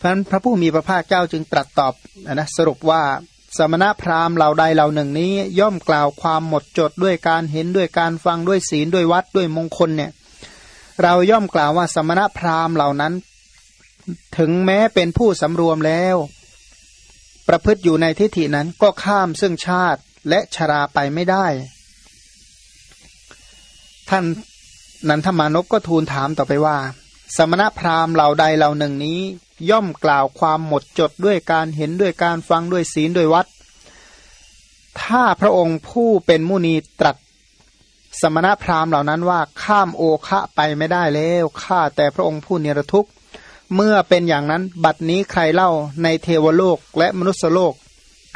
เพราะนั้นพระผู้มีพระภาคเจ้าจึงตรัสตอบนะสรุปว่าสมณพราหมณ์เหล่าใดเหล่าหนึ่งนี้ ย่อมกล่าวความหมดจดด้วยการเห็นด้วยการฟังด้วยศีลด้วยวัดด้วยมงคลเนี่ยเราย่อมกล่าวว่าสมณพราหมณ์เหล่านั้น ถึงแม้เป็นผู้สำรวมแล้ว ประพฤติอยู่ในทิฏฐินั้นก็ข้ามซึ่งชาติและชราไปไม่ได้ ท่านนันทมานพก็ทูลถามต่อไปว่า สมณพราหมณ์เหล่าใดเหล่าหนึ่งนี้ ย่อมกล่าวความหมดจดด้วยการเห็นด้วยการฟังด้วยศีลด้วยวัด ถ้าพระองค์ผู้เป็นมุนีตรัสสมณพราหมณ์เหล่านั้นว่าข้ามโอคะไปไม่ได้แล้วข้าแต่พระองค์ผู้เนรทุกข์ เมื่อเป็นอย่างนั้นบัดนี้ใครเล่าในเทวโลกและมนุษยโลก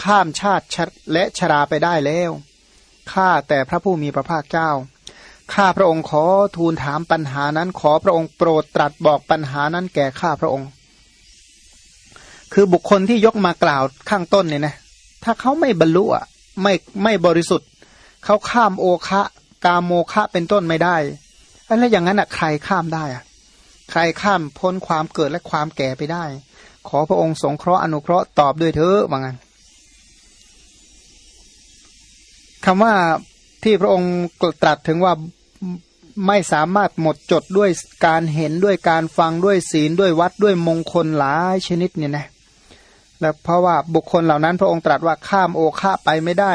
ข้ามชาติและชราไปได้แล้วข้าแต่พระผู้มีพระภาคเจ้าข้าพระองค์ขอทูลถามปัญหานั้นขอพระองค์โปรดตรัสบอกปัญหานั้นแก่ข้าพระองค์ คือบุคคลที่ยกมากล่าวข้างต้นเนี่ยนะ ถ้าเขาไม่บรรลุอะไม่ไม่บริสุทธิ์ เขาข้ามโอคะ กาโมคะเป็นต้นไม่ได้แล้วอย่างนั้นอะใครข้ามได้อะ ใครข้ามพ้นความเกิดและความแก่ไปได้ ขอพระองค์สงเคราะห์อนุเคราะห์ตอบด้วยเถอะว่างั้นคำว่าที่พระองค์ตรัสถึงว่าไม่สามารถหมดจดด้วยการเห็นด้วยการฟังด้วยศีลด้วยวัดด้วยมงคลหลายชนิดเนี่ยนะ แล้วเพราะว่าบุคคลเหล่านั้น พระองค์ตรัสว่าข้ามโอคะไปไม่ได้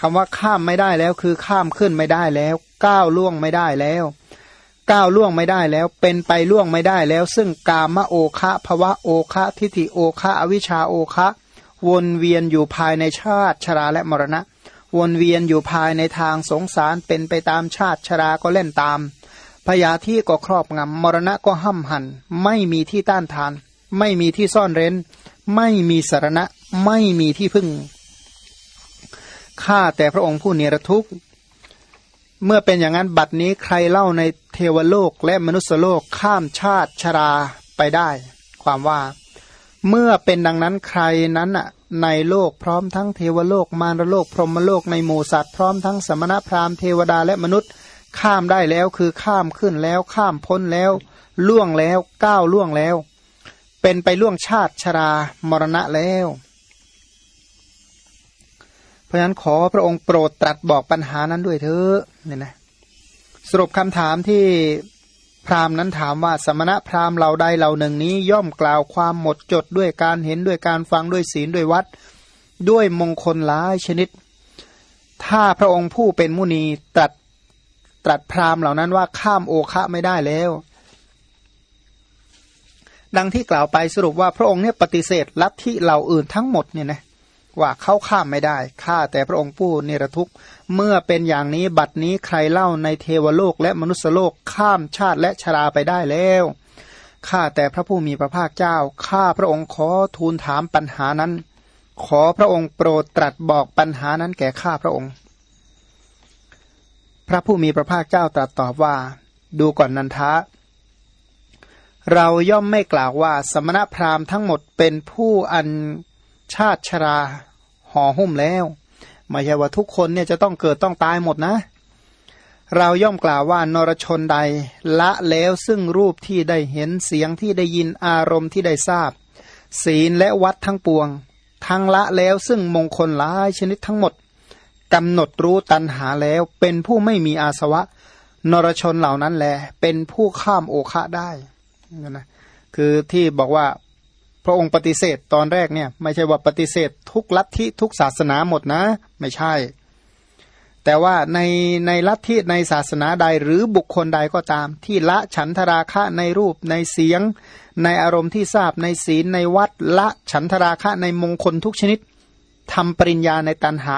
คำว่าข้ามไม่ได้แล้วคือข้ามขึ้นไม่ได้แล้ว ก้าวล่วงไม่ได้แล้วก้าวล่วงไม่ได้แล้ว เป็นไปล่วงไม่ได้แล้ว ซึ่งกามโอคะภวะโอคะทิฏฐิโอคะอวิชชาโอคะวนเวียนอยู่ภายในชาติชราและมรณะ วนเวียนอยู่ภายในทางสงสารเป็นไปตามชาติชราก็เล่นตามพยาธิก็ครอบงำมรณะก็ห้ำหัน ไม่มีที่ต้านทาน ไม่มีที่ซ่อนเร้น ไม่มีสารณะไม่มีที่พึ่งข้าแต่พระองค์ผู้เนรทุกข์ เมื่อเป็นอย่างนั้นบัดนี้ใครเล่าในเทวโลกและมนุษยโลกข้ามชาติชราไปได้ ความว่า เมื่อเป็นดังนั้นใครนั้นอะในโลกพร้อมทั้งเทวโลกมารโลกพรหมโลกในหมู่สัตว์พร้อมทั้งสมณพราหมณ์เทวดาและมนุษย์ข้ามได้แล้วคือข้ามขึ้นแล้วข้ามพ้นแล้ว ล่วงแล้วก้าวล่วงแล้ว เป็นไปล่วงชาติชรามรณะแล้ว เพราะฉะนั้นขอพระองค์โปรดตรัสบอกปัญหานั้นด้วยเถอะเนี่ยนะสรุปคำถามที่พราหมณ์นั้นถามว่าสมณะพราหมณ์เหล่าใดเหล่าหนึ่งนี้ย่อมกล่าวความหมดจดด้วยการเห็นด้วยการฟังด้วยศีลด้วยวัด ด้วยมงคลหลายชนิด ถ้าพระองค์ผู้เป็นมุนีตรัสตรัสพราหมณ์เหล่านั้นว่าข้ามโอคะไม่ได้แล้ว ดังที่กล่าวไปสรุปว่าพระองค์เนี่ยปฏิเสธลัทธิเหล่าอื่นทั้งหมดเนี่ยนะว่าเขาข้ามไม่ได้ข้าแต่พระองค์ผู้เนรทุกข์ เมื่อเป็นอย่างนี้บัดนี้ใครเล่าในเทวโลกและมนุษยโลกข้ามชาติและชราไปได้แล้วข้าแต่พระผู้มีพระภาคเจ้าข้าพระองค์ขอทูลถามปัญหานั้น ขอพระองค์โปรดตรัสบอกปัญหานั้นแก่ข้าพระองค์ พระผู้มีพระภาคเจ้าตรัสตอบว่า ดูก่อนนันทะ เราย่อมไม่กล่าวว่าสมณพราหมณ์ทั้งหมดเป็นผู้อันชาติชราห่อหุ้มแล้วไม่ใช่ว่าทุกคนเนี่ยจะต้องเกิดต้องตายหมดนะ เราย่อมกล่าวว่านรชนใด ละแล้วซึ่งรูปที่ได้เห็นเสียงที่ได้ยินอารมณ์ที่ได้ทราบ ศีลและวัดทั้งปวง ทั้งละแล้วซึ่งมงคลหลายชนิดทั้งหมดกำหนดรู้ตันหาแล้วเป็นผู้ไม่มีอาสวะ นรชนเหล่านั้นแหละเป็นผู้ข้ามโอคะได้ นะคือที่บอกว่าพระองค์ปฏิเสธตอนแรกเนี่ย ไม่ใช่ว่าปฏิเสธทุกลัทธิทุกศาสนาหมดนะ ไม่ใช่ แต่ว่าในในลัทธิในศาสนาใดหรือบุคคลใดก็ตาม ที่ละฉันทราคะในรูปในเสียง ในอารมณ์ที่ทราบในศีลในวัดละฉันทราคะในมงคลทุกชนิดทำปริญญาในตันหา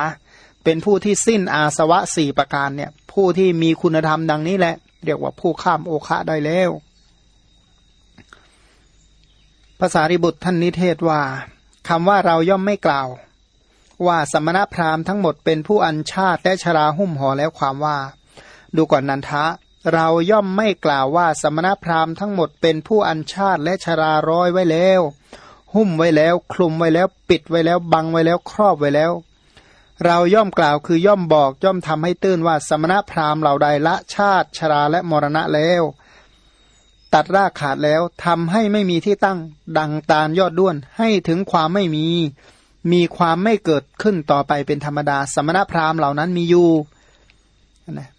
เป็นผู้ที่สิ้นอาสวะสี่ประการเนี่ย ผู้ที่มีคุณธรรมดังนี้แหละ เรียกว่าผู้ข้ามโอคะได้แล้ว ภาษาริบุตรท่านนิเทศว่าคำว่าเราย่อมไม่กล่าว ว่าสมณพราหมณ์ทั้งหมดเป็นผู้อัญชาติและชราหุ้มห่อแล้วความว่า ดูก่อนนันทะ เราย่อมไม่กล่าวว่าสมณพราหมณ์ทั้งหมดเป็นผู้อัญชาติและชราร้อยไว้แล้ว หุ้มไว้แล้ว คลุมไว้แล้ว ปิดไว้แล้ว บังไว้แล้วครอบไว้แล้ว เราย่อมกล่าวคือย่อมบอกย่อมทำให้ตื้นว่าสมณพราหมณ์เหล่าใดละชาติชราและมรณะแล้ว ตัดรากขาดแล้วทำให้ไม่มีที่ตั้ง ดังตาลยอดด้วน ให้ถึงความไม่มี มีความไม่เกิดขึ้นต่อไปเป็นธรรมดา สมณพราหมณ์เหล่านั้นมีอยู่นะ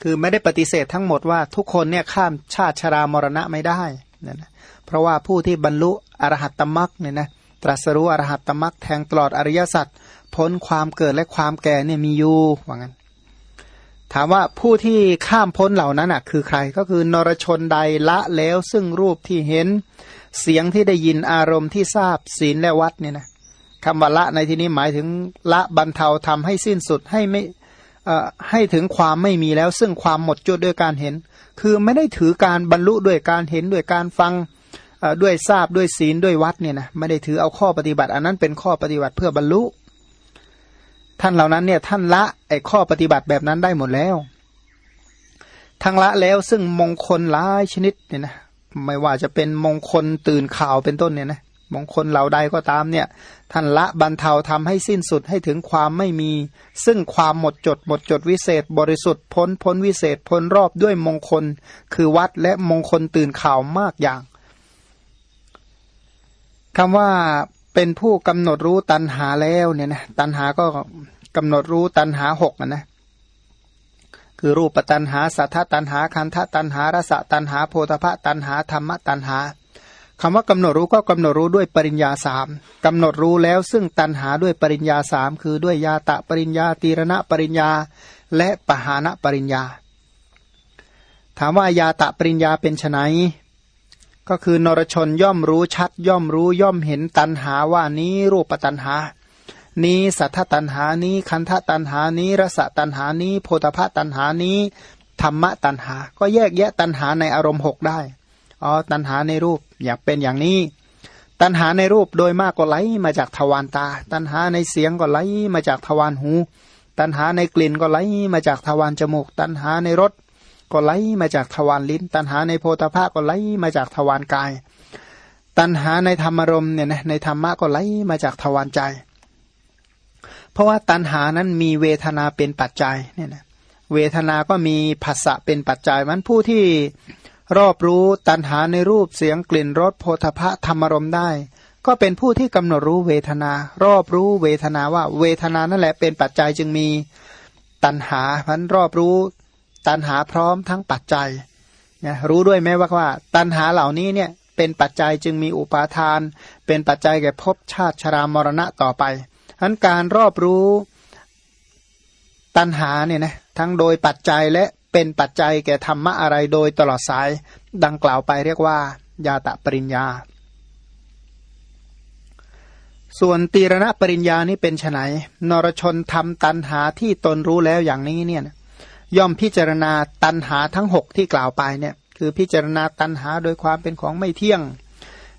คือไม่ได้ปฏิเสธทั้งหมดว่าทุกคนเนี่ยข้ามชาติชรามรณะไม่ได้นะนะเพราะว่าผู้ที่บรรลุอรหัตตมรักเนี่ยนะตรัสรู้อรหัตตมรักแทงตลอดอริยสัจพ้นความเกิดและความแก่เนี่ยมีอยู่ว่างั้น ถามว่าผู้ที่ข้ามพ้นเหล่านั้นอะ คือใครก็คือนรชนใดละแล้วซึ่งรูปที่เห็นเสียงที่ได้ยินอารมณ์ที่ทราบศีลและวัดเนี่ยนะคำว่าละในที่นี้หมายถึงละบรรเทาทำให้สิ้นสุดให้ไม่ให้ถึงความไม่มีแล้ว ซึ่งความหมดจดด้วยการเห็น คือไม่ได้ถือการบรรลุด้วยการเห็นด้วยการฟังด้วยทราบด้วยศีลด้วยวัดเนี่ยนะไม่ได้ถือเอาข้อปฏิบัติ อันนั้นเป็นข้อปฏิบัติเพื่อบรรลุ ท่านเหล่านั้นเนี่ยท่านละไอข้อปฏิบัติแบบนั้นได้หมดแล้ว ทั้งละแล้วซึ่งมงคลหลายชนิดเนี่ยนะไม่ว่าจะเป็นมงคลตื่นข่าวเป็นต้นเนี่ยนะมงคลเหล่าใดก็ตามเนี่ย ท่านละบรรเทาทำให้สิ้นสุดให้ถึงความไม่มี ซึ่งความหมดจดหมดจดวิเศษ บริสุทธิ์พ้นพ้นวิเศษพ้นรอบด้วยมงคล คือวัดและมงคลตื่นข่าวมากอย่างคำว่า เป็นผู้กำหนดรู้ตันหาแล้วเนี่ยนะตันหาก็กำหนดรู้ตันหาหกนะคือรูปตันหาสัทธตันหาคันธตันหารสตันหาโพธพะตันหาธรรมตันหาคำว่ากำหนดรู้ก็กำหนดรู้ด้วยปริญญาสามกำหนดรู้แล้วซึ่งตันหาด้วยปริญญาสามคือด้วยยาตะปริญญาตีรณะปริญญา และปหานะปริญญา ถามว่ายาตะปริญญาเป็นไน ก็คือนรชนย่อมรู้ชัด ย่อมรู้ย่อมเห็นตันหาว่านี้รูปตันหา นี้สัทธตันหานี้คันธตันหานี้รสตันหานี้โพธพตันหานี้ธรรมะตันหา ก็แยกแยะตันหาในอารมณ์หกได้อ๋อตันหาในรูปอยากเป็นอย่างนี้ ตันหาในรูปโดยมากก็ไหลมาจากทวารตา ตันหาในเสียงก็ไหลมาจากทวารหู ตันหาในกลิ่นก็ไหลมาจากทวารจมูก ตันหาในรส ก็ไหลมาจากทวารลิ้น ตันหาในโพธาภาก็ไหลมาจากทวารกาย ตันหาในธรรมรมเนี่ยนะในธรรมะก็ไหลมาจากทวารใจ เพราะว่าตันหานั้นมีเวทนาเป็นปัจจัยเนี่ยนะเวทนาก็มีภาษะเป็นปัจจัยมันผู้ที่รอบรู้ตันหาในรูปเสียงกลิ่นรสโพธพะธรรมรมได้ ก็เป็นผู้ที่กำหนดรู้เวทนา รอบรู้เวทนาว่าเวทนานั่นแหละเป็นปัจจัยจึงมีตันหาพันรอบรู้ ตันหาพร้อมทั้งปัจจัยนะรู้ด้วยไหมว่าว่า ตันหาเหล่านี้เนี่ยเป็นปัจจัยจึงมีอุปาทาน เป็นปัจจัยแก่ภพชาติชรามรณะต่อไปทั้นการรอบรู้ตันหาเนี่ยนะทั้งโดยปัจจัยและเป็นปัจจัยแก่ธรรมะอะไรโดยตลอดสายดังกล่าวไปเรียกว่า ยาตะปริญญา ส่วนตีรณะปริญญานี่เป็นไนนรชนทำตันหาที่ตนรู้แล้วอย่างนี้เนี่ย ย่อมพิจารณาตันหาทั้งหกที่กล่าวไปเนี่ยคือพิจารณาตันหาโดยความเป็นของไม่เที่ยง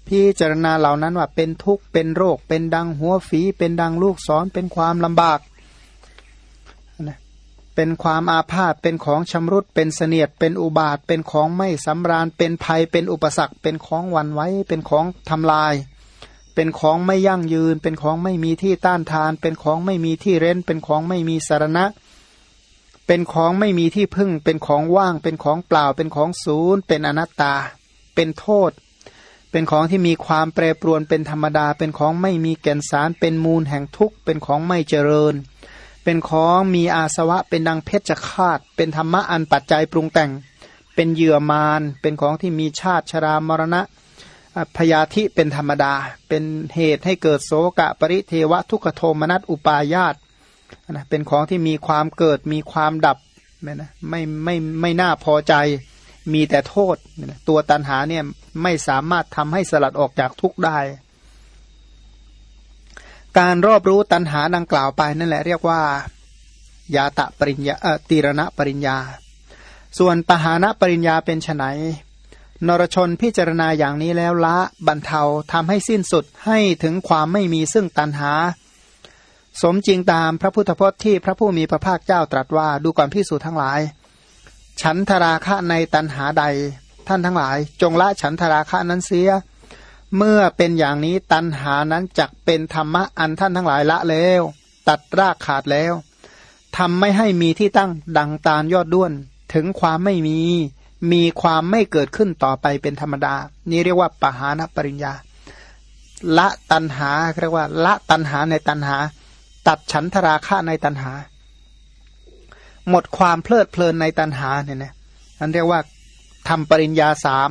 พิจารณาเหล่านั้นว่าเป็นทุกข์เป็นโรค เป็นดังหัวฝี เป็นดังลูกศรเป็นความลำบากเป็นความอาพาธเป็นของชำรุดเป็นเสนียดเป็นอุบาทเป็นของไม่สำราญ เป็นภัยเป็นอุปสรรค เป็นของวันไว้ เป็นของทำลาย เป็นของไม่ยั่งยืน เป็นของไม่มีที่ต้านทาน เป็นของไม่มีที่เร้น เป็นของไม่มีสารณะเเป็นของไม่มีที่พึ่ง เป็นของว่าง เป็นของเปล่า เป็นของศูนย์ เป็นอนัตตา เป็นโทษ เป็นของที่มีความแปรปรวน เป็นธรรมดา เป็นของไม่มีแก่นสาร เป็นมูลแห่งทุกข์ เป็นของไม่เจริญ เป็นของมีอาสวะ เป็นดังเพชฌฆาต เป็นธรรมะอันปัจจัยปรุงแต่ง เป็นเหยื่อมาร เป็นของที่มีชาติชรามรณะ พยาธิเป็นธรรมดา เป็นเหตุให้เกิดโสกะปริเทวะทุกขโทมนัสอุปายาต นะเป็นของที่มีความเกิดมีความดับไม่นะไม่ไม่ไม่น่าพอใจมีแต่โทษ ตัวตันหาเนี่ยไม่สามารถทำให้สลัดออกจากทุกข์ได้ การรอบรู้ตัณหาดังกล่าวไปนั่นแหละเรียกว่า ยาตะปริญญาตีรณะปริญญา ส่วนปหานะปริญญาเป็นไนนรชนพิจารณาอย่างนี้แล้วละ บรรเทาทำให้สิ้นสุดให้ถึงความไม่มีซึ่งตัณหา สมจริงตามพระพุทธพจน์ที่พระผู้มีพระภาคเจ้าตรัสว่าดูก่อนพิสูจทั้งหลาย ฉันทราคะในตัณหาใด ท่านทั้งหลาย จงละฉันทราคะนั้นเสีย เมื่อเป็นอย่างนี้ตันหานั้นจักเป็นธรรมะอันท่านทั้งหลายละแล้ว ตัดรากขาดแล้วทำไม่ให้มีที่ตั้งดังตาลยอดด้วน ถึงความไม่มี มีความไม่เกิดขึ้นต่อไปเป็นธรรมดา นี่เรียกว่าปหานปริญญา ละตันหาเรียกว่า ละตันหาในตันหา ตัดฉันทราคะในตันหา หมดความเพลิดเพลินในตันหาเนี่ยนะนั่นเรียกว่าทำปริญญาสาม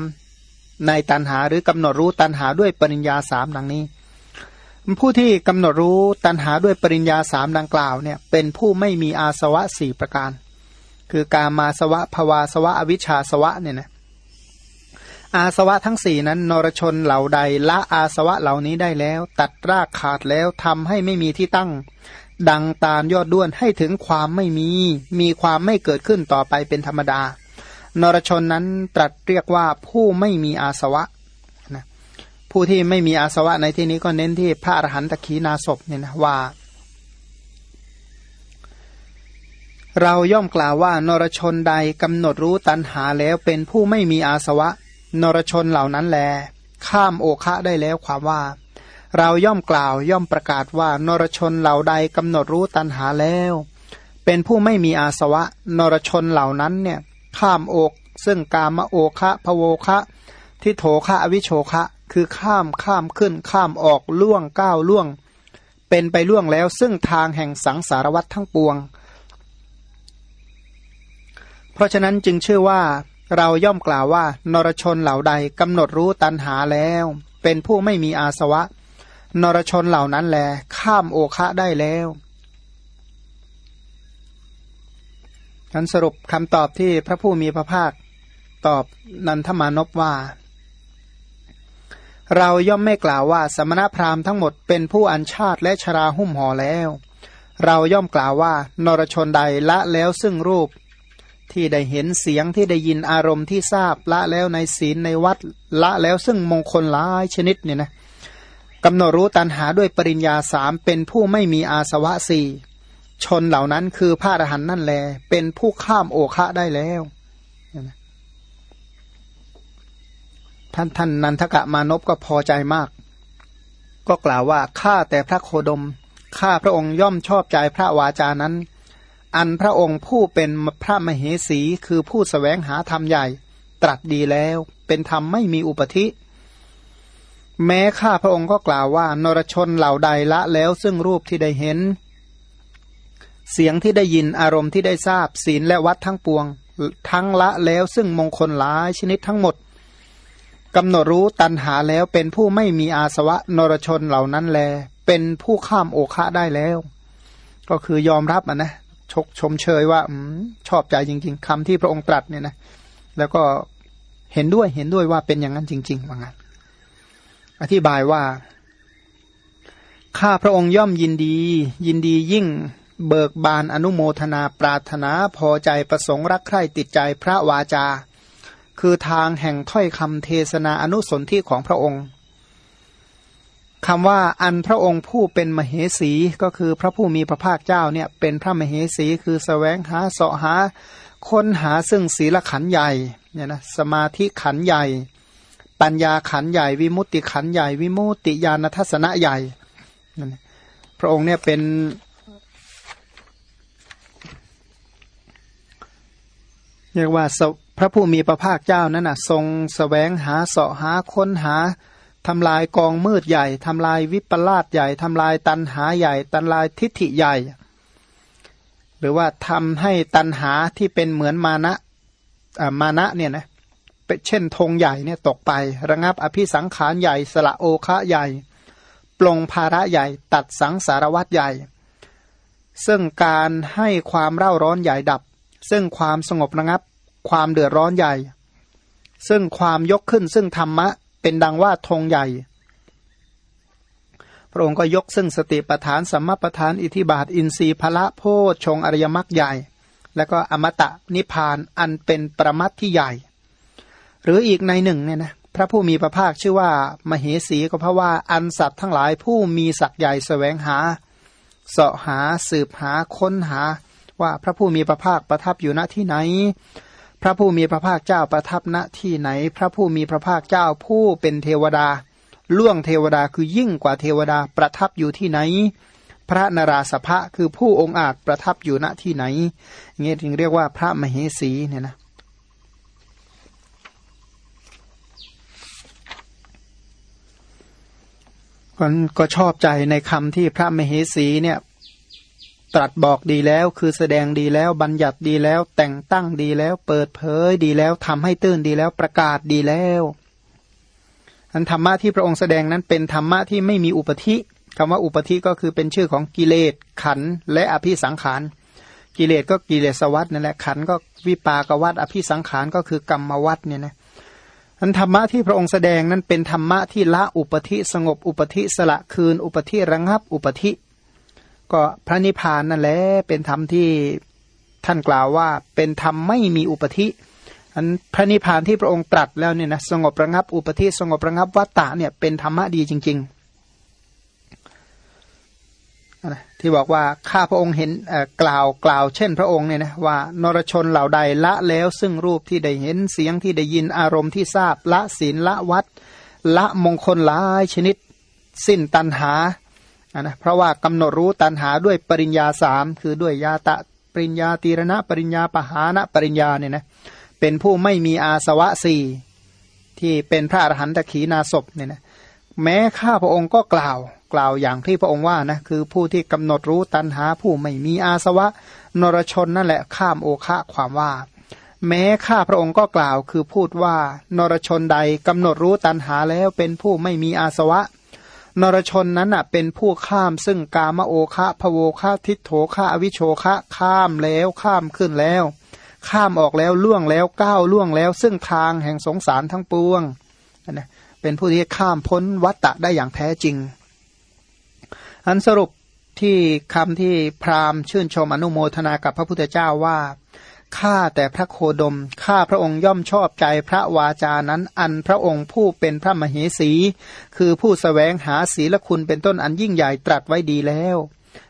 ในตันหาหรือกำหนดรู้ตันหาด้วยปริญญาสามดังนี้ ผู้ที่กำหนดรู้ตันหาด้วยปริญญาสามดังกล่าวเนี่ยเป็นผู้ไม่มีอาสวะสี่ประการ คือการมาสวะภวาสวะอวิชชาสวะเนี่ยนะ อาสวะทั้งสี่นั้น นรชนเหล่าใดละอาสวะเหล่านี้ได้แล้ว ตัดรากขาดแล้วทำให้ไม่มีที่ตั้ง ดังตามยอดด้วนให้ถึงความไม่มี มีความไม่เกิดขึ้นต่อไปเป็นธรรมดา นรชนนั้นตรัสเรียกว่าผู้ไม่มีอาสวะนะผู้ที่ไม่มีอาสวะในที่นี้ก็เน้นที่พระอรหันตขีนาศพเนี่ยนะว่า เราย่อมกล่าวว่านรชนใดกำหนดรู้ตันหาแล้วเป็นผู้ไม่มีอาสวะ นรชนเหล่านั้นแล ข้ามโอคะได้แล้วความว่า เราย่อมกล่าวย่อมประกาศว่านรชนเหล่าใดกำหนดรู้ตันหาแล้ว เป็นผู้ไม่มีอาสวะ นรชนเหล่านั้นเนี่ยข้ามโอกซึ่งกามโอคะพโวคะที่โถคะอวิโชคะ คือข้ามข้ามขึ้นข้ามออกล่วงก้าวล่วง เป็นไปล่วงแล้วซึ่งทางแห่งสังสารวัตทั้งปวง เพราะฉะนั้นจึงชื่อว่า เราย่อมกล่าวว่านรชนเหล่าใดกำหนดรู้ตันหาแล้ว เป็นผู้ไม่มีอาสวะ นรชนเหล่านั้นแล ข้ามโอคะได้แล้วฉันสรุปคำตอบที่พระผู้มีพระภาคตอบนันทมานพว่า เราย่อมไม่กล่าวว่าสมณพราหมณ์ทั้งหมดเป็นผู้อัญชาติและชราหุ้มห่อแล้ว เราย่อมกล่าวว่านรชนใดละแล้วซึ่งรูป ที่ได้เห็นเสียงที่ได้ยินอารมณ์ที่ทราบละแล้วในศีลในวัดละแล้วซึ่งมงคลหลายชนิดเนี่ยนะกำหนดรู้ตันหาด้วยปริญญาสามเป็นผู้ไม่มีอาสวะสี่ชนเหล่านั้นคือพระอรหันต์นั่นแล เป็นผู้ข้ามโอคะได้แล้วท่านท่านนันทกะมานพก็พอใจมาก ก็กล่าวว่าข้าแต่พระโคดมข้าพระองค์ย่อมชอบใจพระวาจานั้น อันพระองค์ผู้เป็นพระมเหสีคือผู้สแสวงหาธรรมใหญ่ ตรัสดีแล้ว เป็นธรรมไม่มีอุปธิ แม้ข้าพระองค์ก็กล่าวว่านรชนเหล่าใดละแล้วซึ่งรูปที่ได้เห็น เสียงที่ได้ยินอารมณ์ที่ได้ทราบศีลและวัดทั้งปวง ทั้งละแล้วซึ่งมงคลหลายชนิดทั้งหมดกำหนดรู้ตันหาแล้วเป็นผู้ไม่มีอาสวะนรชนเหล่านั้นแล เป็นผู้ข้ามโอคะได้แล้ว ก็คือยอมรับอะนะ ชกชมเชยว่าอชอบใจจริง ๆคำที่พระองค์ตรัสเนี่ยนะ แล้วก็เห็นด้วยเห็นด้วยว่าเป็นอย่างนั้นจริง ๆ ว่างั้น อธิบายว่า ข้าพระองค์ย่อมยินดี ยินดียิ่งเบิกบานอนุโมทนาปรารถนาพอใจประสงค์รักใคร่ติดใจพระวาจา คือทางแห่งถ้อยคำเทศนาอนุสนที่ของพระองค์ คำว่าอันพระองค์ผู้เป็นมเหสีก็คือพระผู้มีพระภาคเจ้าเนี่ยเป็นพระมเหสีคือสแสวงหาเสาะหาค้นหาซึ่งศีลขันใหญ่เนี่ยนะสมาธิขันใหญ่ ปัญญาขันใหญ่ วิมุตติขันใหญ่ วิมุตติญาณทัศนะใหญ่พระองค์เนี่ยเป็นเรียกว่าพระผู้มีพระภาคเจ้านั้นนะทรงสแสวงหาเสาะหาค้นหา ทำลายกองมืดใหญ่ ทำลายวิปลาสใหญ่ ทำลายตันหาใหญ่ตันลายทิฏฐิใหญ่ หรือว่าทำให้ตันหาที่เป็นเหมือนมานะมานะเนี่ยนะเป็นเช่นธงใหญ่เนี่ยตกไประงับอภิสังขารใหญ่ สละโอคะใหญ่ ปลงภาระใหญ่ ตัดสังสารวัตใหญ่ ซึ่งการให้ความเร่าร้อนใหญ่ดับ ซึ่งความสงบระงับ ความเดือดร้อนใหญ่ ซึ่งความยกขึ้นซึ่งธรรมะ เป็นดังว่าธงใหญ่ พระองค์ก็ยกซึ่งสติปทานสัมมาปทานอิทิบาท อินทรีย์พละโพชงอริยมรรคใหญ่ แล้วก็อมตะนิพานอันเป็นประมัดที่ใหญ่ หรืออีกในหนึ่งเนี่ยนะพระผู้มีพระภาคชื่อว่า มเหสีก็เพราะว่าอันสัตว์ทั้งหลายผู้มีศักย์ใหญ่สแสวงหาเสาะหาสืบหาค้นหา ว่าพระผู้มีพระภาคประทับอยู่ณที่ไหน พระผู้มีพระภาคเจ้าประทับณที่ไหน พระผู้มีพระภาคเจ้าผู้เป็นเทวดา ล่วงเทวดาคือยิ่งกว่าเทวดาประทับอยู่ที่ไหน พระนราสภะคือผู้องอาจประทับอยู่ณที่ไหนเงี้ยจึงเรียกว่าพระมเหสีเนี่ยนะก็ชอบใจในคำที่พระมเหสีเนี่ย ตรัสบอกดีแล้วคือแสดงดีแล้วบัญญัติดีแล้ว แต่งตั้งดีแล้ว เปิดเผยดีแล้วทำให้ตื้นดีแล้วประกาศดีแล้วอันธรรมะที่พระองค์แสดงนั้นเป็นธรรมะที่ไม่มีอุปธิคำว่าอุปธิก็คือเป็นชื่อของกิเลสขันและอภิสังขารกิเลสก็กิเลสวัตนั่นแหละขันก็วิปากวัตอภิสังขารก็คือกรรมวัตเนี่ยนะอันธรรมะที่พระองค์แสดงนั้นเป็นธรรมะที่ละอุปธิสงบอุปธิสละคืน อุปธิระงับอุปธิ ก็พระนิพพานนั่นแหละเป็นธรรมที่ท่านกล่าวว่า เป็นธรรมไม่มีอุปธิอันพระนิพพานที่พระองค์ตรัสแล้วเนี่ยนะสงบระงับอุปธิสงบระงับวัตตะเนี่ยเป็นธรรมะดีจริงๆที่บอกว่าข้าพระองค์เห็นกล่าวกล่าว เช่น พระองค์เนี่ยนะว่านรชนเหล่าใดละแล้ว ซึ่งรูปที่ได้เห็นเสียงที่ได้ยินอารมณ์ที่ทราบละศีลละวัดละมงคลหลายชนิด สิ้นตันหา นะเพราะว่ากำหนดรู้ตันหาด้วยปริญญาสามคือด้วยยาตะปริญญาตีรณะ ปริญญาปหานะปริญญาเนี่ยนะเป็นผู้ไม่มีอาสวะสี่ที่เป็นพระอรหันตขีนาศพเนี่ยนะแม้ข้าพระองค์ก็กล่าวกล่าวอย่างที่พระองค์ว่านะคือผู้ที่กำหนดรู้ตันหาผู้ไม่มีอาสวะ นรชนนั่นแหละข้ามโอคะความว่า แม้ข้าพระองค์ก็กล่าวคือพูดว่านรชนใดกำหนดรู้ตันหาแล้วเป็นผู้ไม่มีอาสวะ นรชนนั้นอะเป็นผู้ข้ามซึ่งกามโอคะพโวคะทิโถคะอวิโชคะข้ามแล้วข้ามขึ้นแล้ว ข้ามออกแล้วล่วงแล้วก้าวล่วงแล้ว ซึ่งทางแห่งสงสารทั้งปวงนะเป็นผู้ที่ข้ามพ้นวัตตะได้อย่างแท้จริง อันสรุปที่คำที่พราหมณ์ชื่นชมอนุโมทนากับพระพุทธเจ้าว่า ข้าแต่พระโคดม ข้าพระองค์ย่อมชอบใจพระวาจานั้นอันพระองค์ผู้เป็นพระมเหสี คือผู้สแสวงหาศีลคุณเป็นต้นอันยิ่งใหญ่ตรัสไว้ดีแล้ว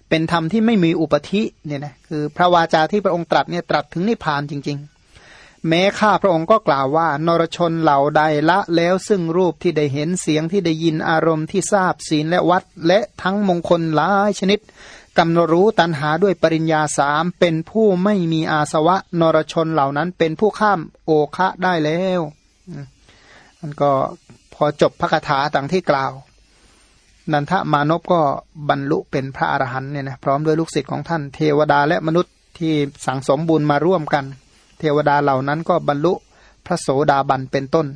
เป็นธรรมที่ไม่มีอุปธิเนี่ยนะคือพระวาจาที่พระองค์ตรัสเนี่ยตรัสถึงนิพพานจริง ๆ แม้ข้าพระองค์ก็กล่าวว่านรชนเหล่าใดละแล้วซึ่งรูปที่ได้เห็นเสียงที่ได้ยินอารมณ์ที่ทราบศีลและวัดและทั้งมงคลหลายชนิด กำนรู้ตันหาด้วยปริญญาสามเป็นผู้ไม่มีอาสวะ นรชนเหล่านั้นเป็นผู้ข้ามโอคะได้แล้วมันก็พอจบพระคาถาต่างที่กล่าว นันทมานพก็บรรลุเป็นพระอรหันต์เนี่ยนะพร้อมด้วยลูกศิษย์ของท่านเทวดาและมนุษย์ที่สังสมบุญมาร่วมกัน เทวดาเหล่านั้นก็บรรลุพระโสดาบันเป็นต้น